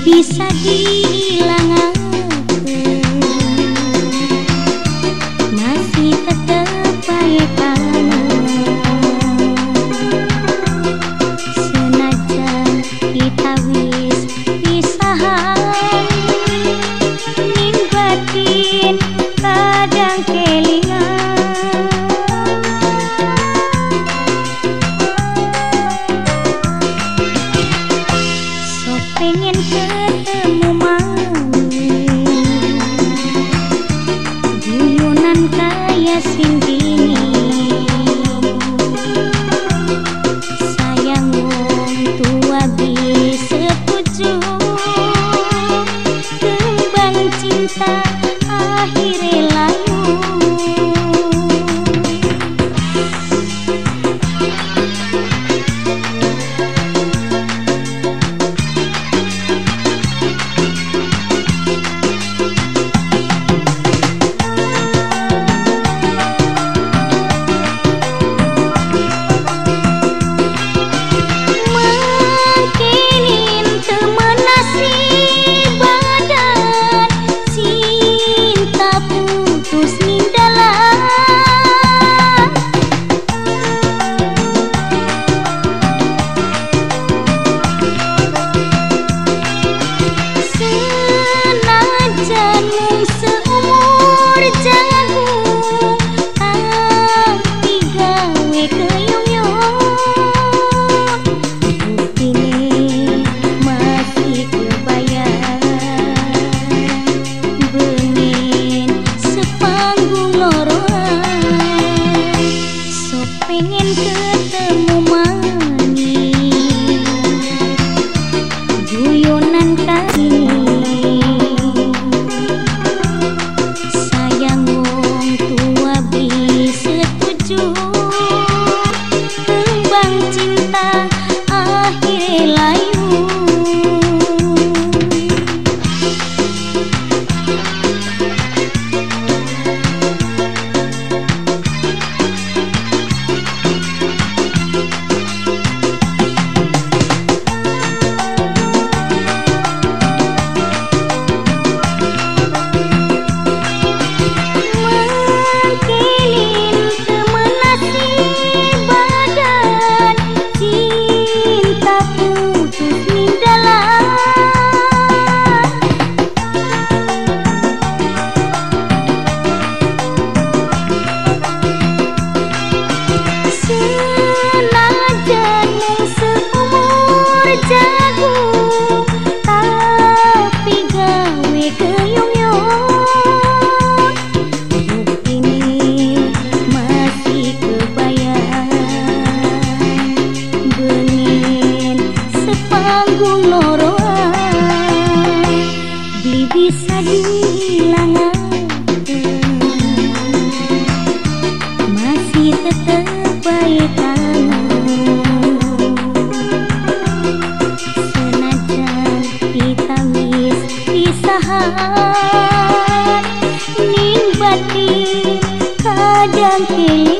bisa dihilang ahire Laila tanggung loroan Beli bisa dilangan Masih tetap baik Senajan kita kadang pilih